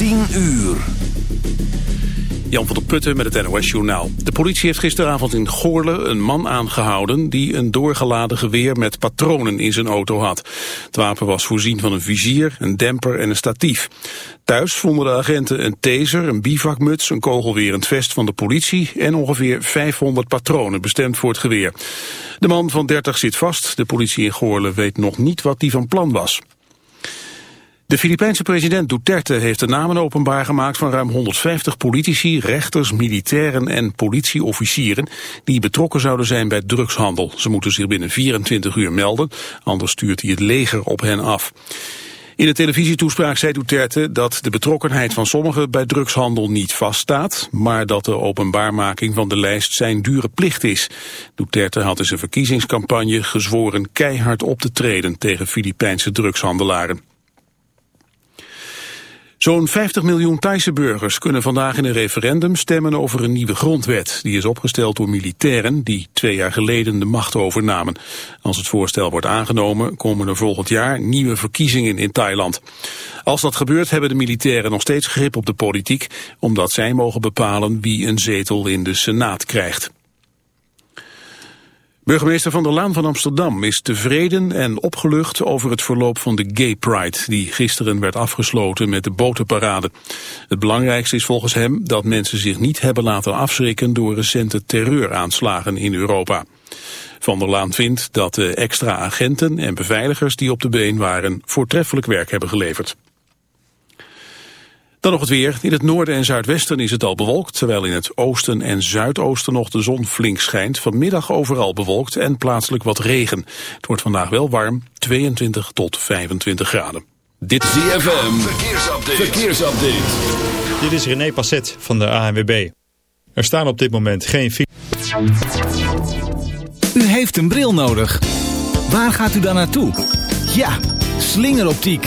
10 uur. Jan van der Putten met het NOS-journaal. De politie heeft gisteravond in Goorle een man aangehouden... die een doorgeladen geweer met patronen in zijn auto had. Het wapen was voorzien van een vizier, een demper en een statief. Thuis vonden de agenten een taser, een bivakmuts... een kogelwerend vest van de politie... en ongeveer 500 patronen bestemd voor het geweer. De man van 30 zit vast. De politie in Goorle weet nog niet wat die van plan was. De Filipijnse president Duterte heeft de namen openbaar gemaakt van ruim 150 politici, rechters, militairen en politieofficieren die betrokken zouden zijn bij drugshandel. Ze moeten zich binnen 24 uur melden, anders stuurt hij het leger op hen af. In de televisietoespraak zei Duterte dat de betrokkenheid van sommigen bij drugshandel niet vaststaat, maar dat de openbaarmaking van de lijst zijn dure plicht is. Duterte had in zijn verkiezingscampagne gezworen keihard op te treden tegen Filipijnse drugshandelaren. Zo'n 50 miljoen Thaise burgers kunnen vandaag in een referendum stemmen over een nieuwe grondwet. Die is opgesteld door militairen die twee jaar geleden de macht overnamen. Als het voorstel wordt aangenomen komen er volgend jaar nieuwe verkiezingen in Thailand. Als dat gebeurt hebben de militairen nog steeds grip op de politiek, omdat zij mogen bepalen wie een zetel in de Senaat krijgt. Burgemeester Van der Laan van Amsterdam is tevreden en opgelucht over het verloop van de Gay Pride, die gisteren werd afgesloten met de botenparade. Het belangrijkste is volgens hem dat mensen zich niet hebben laten afschrikken door recente terreuraanslagen in Europa. Van der Laan vindt dat de extra agenten en beveiligers die op de been waren voortreffelijk werk hebben geleverd. Dan nog het weer. In het noorden en zuidwesten is het al bewolkt, terwijl in het oosten en zuidoosten nog de zon flink schijnt. Vanmiddag overal bewolkt en plaatselijk wat regen. Het wordt vandaag wel warm, 22 tot 25 graden. Dit is ZFM, verkeersupdate. verkeersupdate. Dit is René Passet van de ANWB. Er staan op dit moment geen... U heeft een bril nodig. Waar gaat u dan naartoe? Ja, slingeroptiek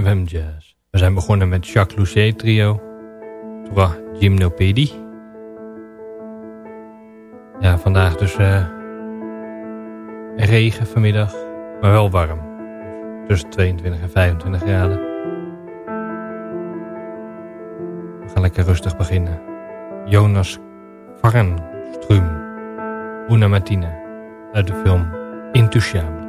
Jazz. We zijn begonnen met Jacques Lucet trio. Trois Gymnopédie. Ja, vandaag dus uh, regen vanmiddag, maar wel warm. tussen 22 en 25 graden. We gaan lekker rustig beginnen. Jonas Varnström, Una Martina, uit de film Intouchable.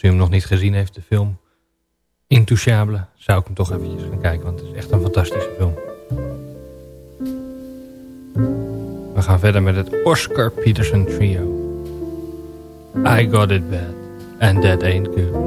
Als u hem nog niet gezien heeft, de film Intouchable, zou ik hem toch eventjes gaan kijken. Want het is echt een fantastische film. We gaan verder met het Oscar Peterson Trio. I Got It Bad. And That Ain't Good.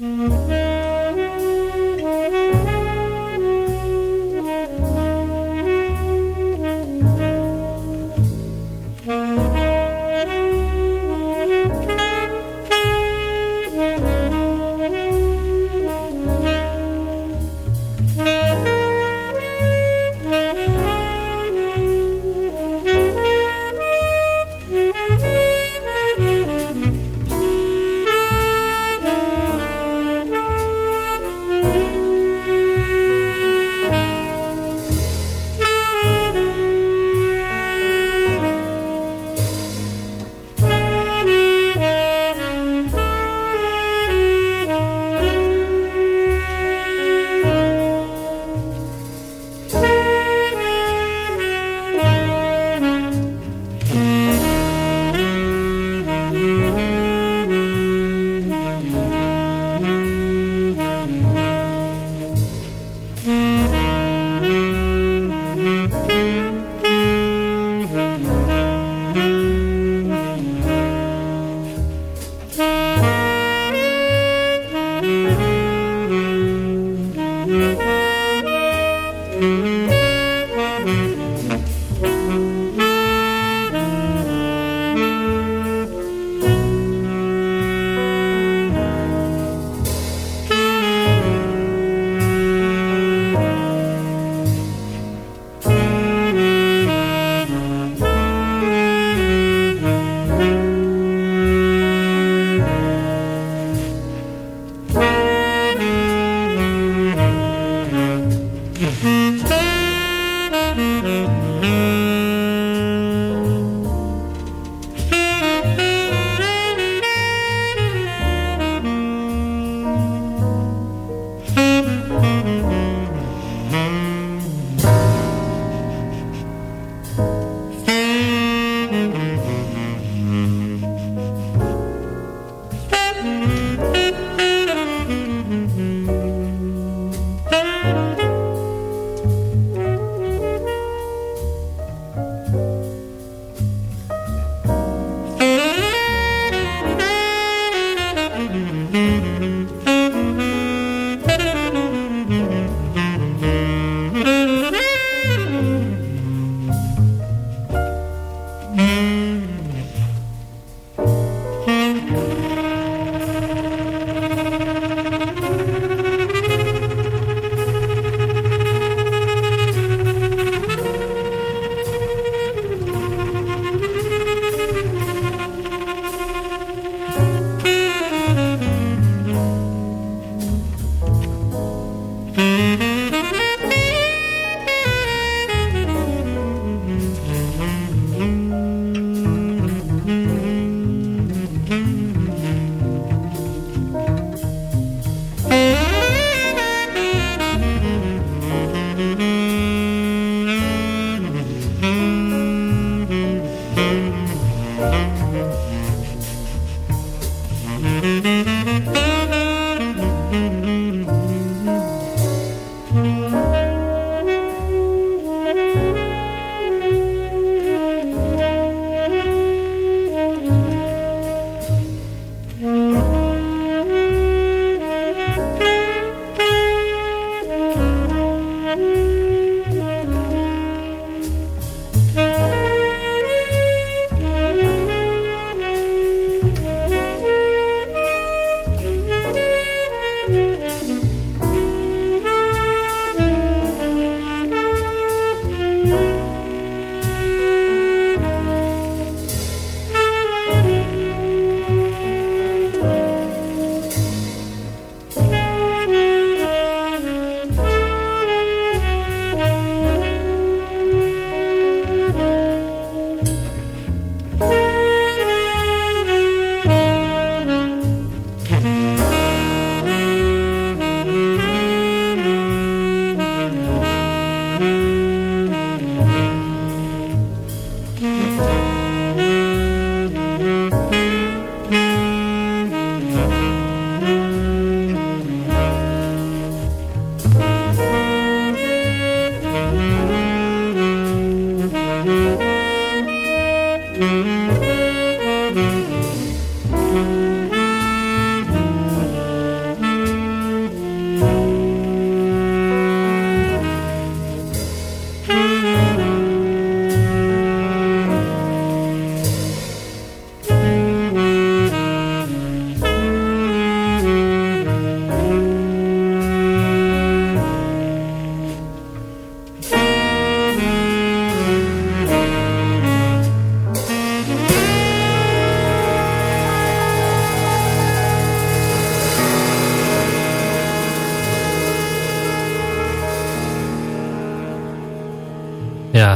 Mm-hmm.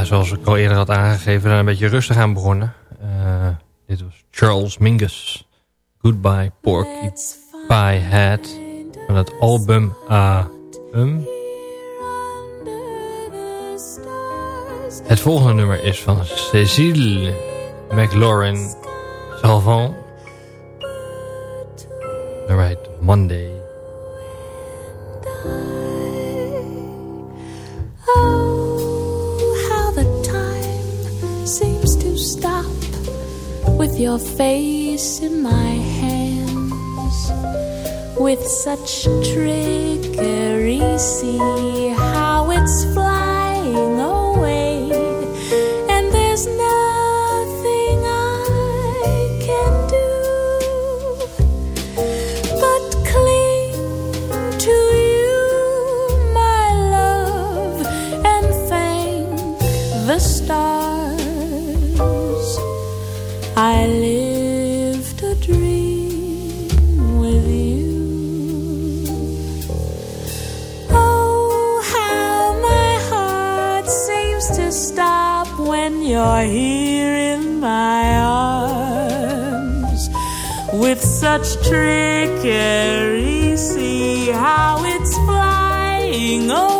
Zoals ik al eerder had aangegeven, een beetje rustig aan begonnen. Uh, dit was Charles Mingus. Goodbye Porky Pie Hat. Van het album A. Um. Het volgende nummer is van Cécile McLaurin Salvant. Nummer heet Monday. Your face in my hands with such trickery. See how it's flying the such trickery. See how it's flying away.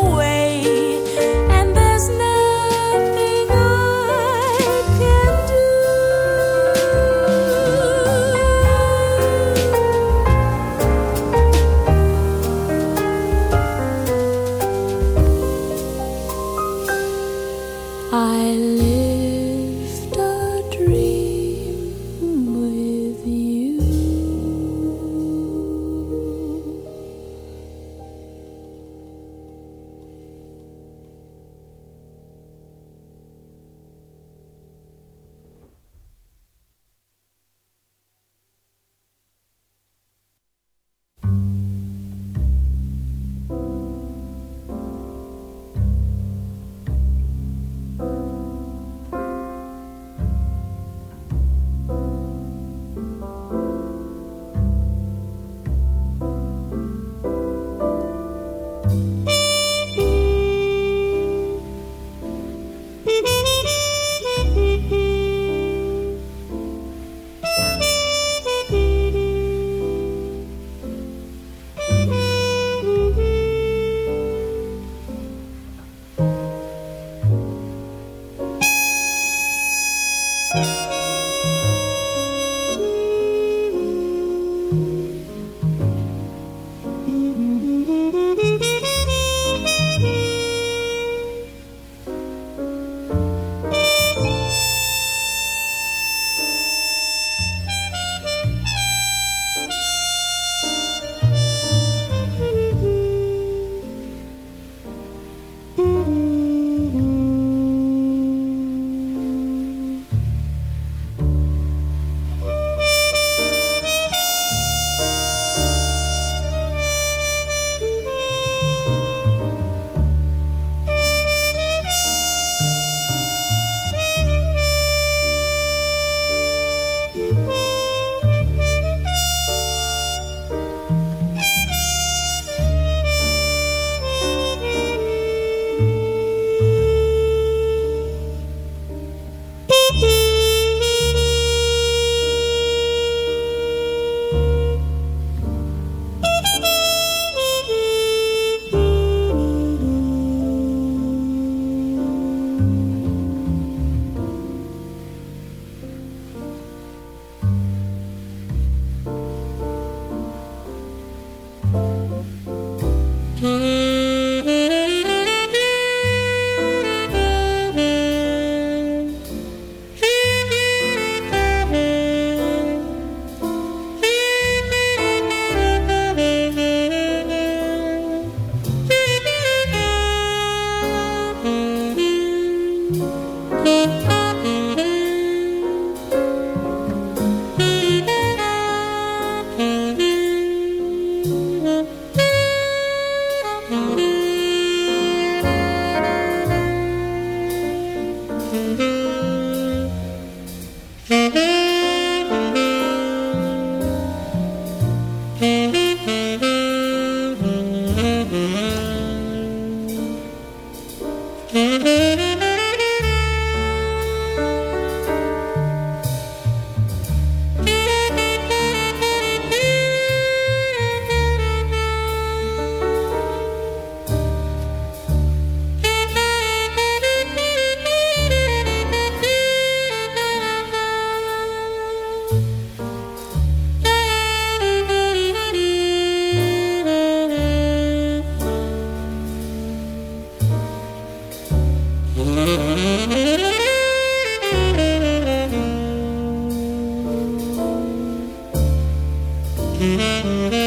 MUZIEK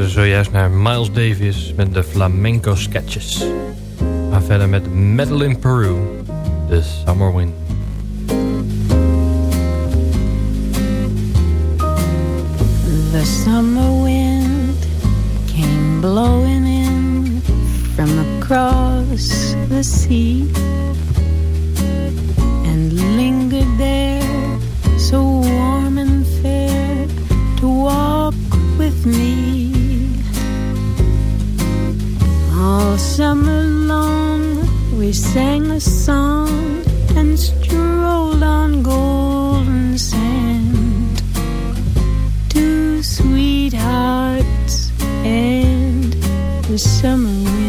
Luisteren zojuist naar Miles Davis met de Flamenco Sketches. We gaan verder met in Peru, The Summer Wind. The summer wind came blowing in from across the sea summer long we sang a song and strolled on golden sand. Two sweethearts and the summer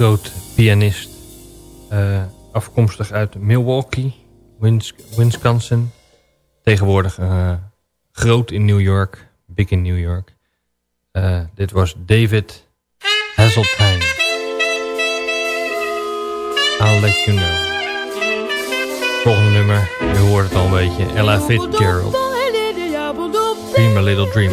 groot pianist. eh, afkomstig uit Milwaukee, Wisconsin. Tegenwoordig eh, groot in New York. Big in New York. Eh, dit was David Hasseltine. I'll let you know. Volgende nummer, u hoort het al een beetje. Ella Fitzgerald. Dream a little dream.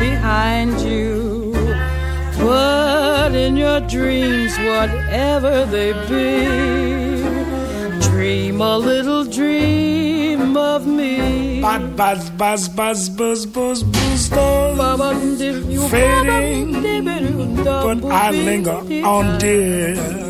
behind you. But in your dreams, whatever they be, dream a little dream of me. Buzz, buzz, buzz, buzz, buzz, buzz, buzz, buzz. Fading, but I linger on, dear.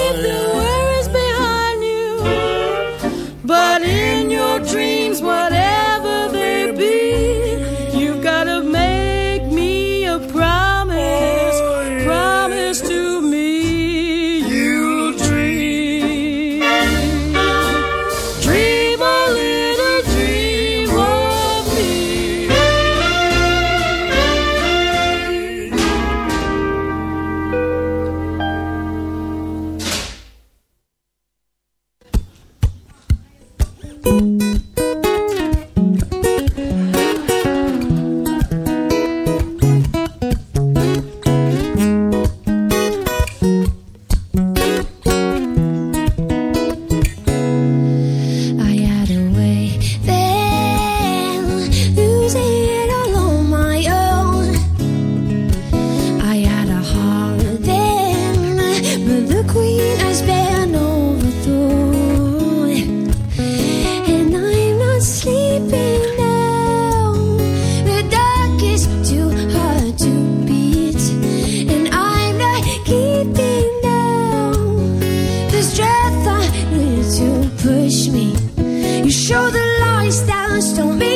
means whatever. just don't mean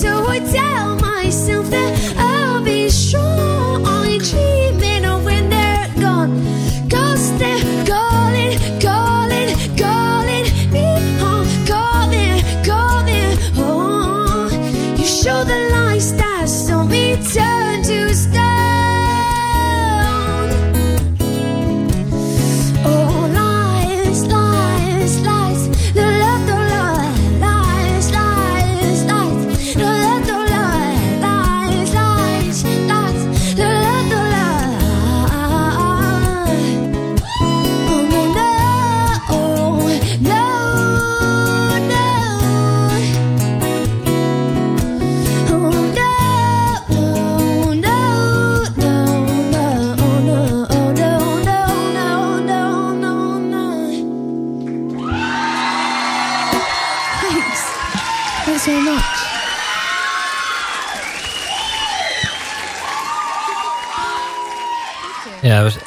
що утя.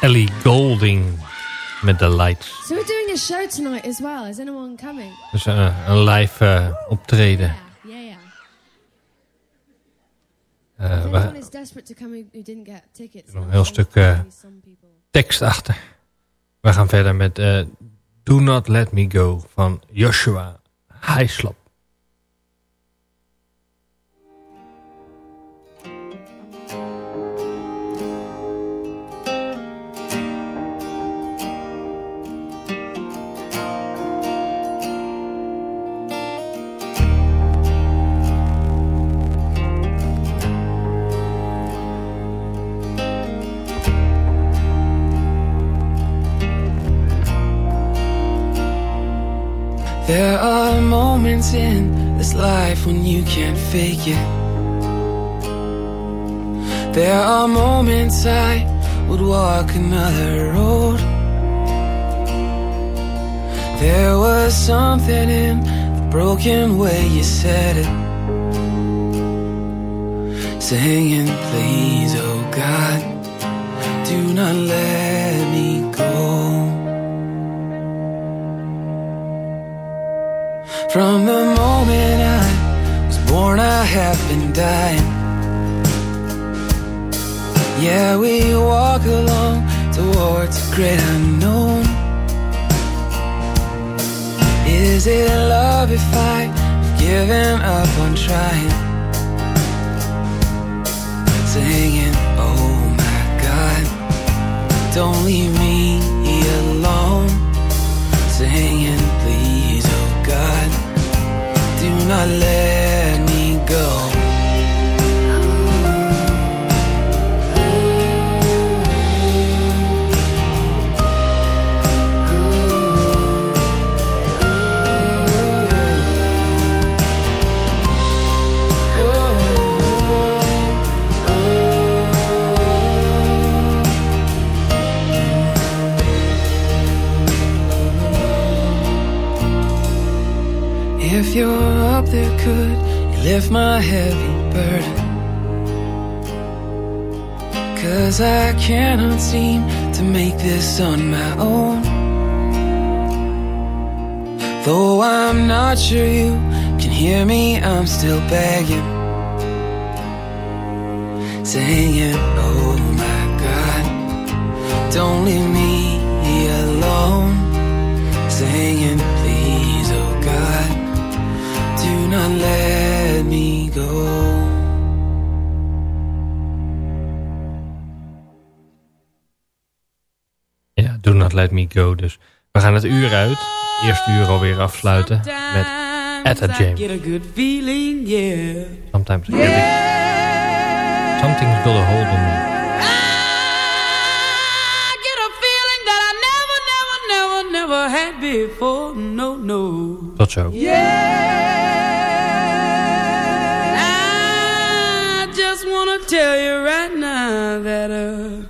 Ellie Golding met The Lights. So we're doing a show tonight as well. Is anyone coming? Dus eh, een live eh, optreden. Yeah, yeah. Eh, If we- is desperate to come who, didn't get tickets, nog een heel stuk tekst achter. We gaan verder met Do Not Let Me Go van Joshua Heislop. There are moments in this life when you can't fake it. There are moments I would walk another road. There was something in the broken way you said it. Singing, please, oh God, do not let have been dying. Yeah, we walk along towards a great unknown. Is it love if I've given up on trying? Singing, oh my God, don't leave me alone. Singing, please, oh God, do not let If you're up there, could you lift my heavy burden? Cause I cannot seem to make this on my own. Though I'm not sure you can hear me, I'm still begging. Saying, oh my God, don't leave me alone. Saying, please, oh God, do not let me go. Ja, Do Not Let Me Go. Dus we gaan het uur uit. Eerste uur alweer afsluiten met Etta James. Get a good feeling, yeah. Sometimes I get it. Something's got a hold on me. I get a feeling that I never, never, never, never had before. No, no. Tot zo. I tell you right now that uh,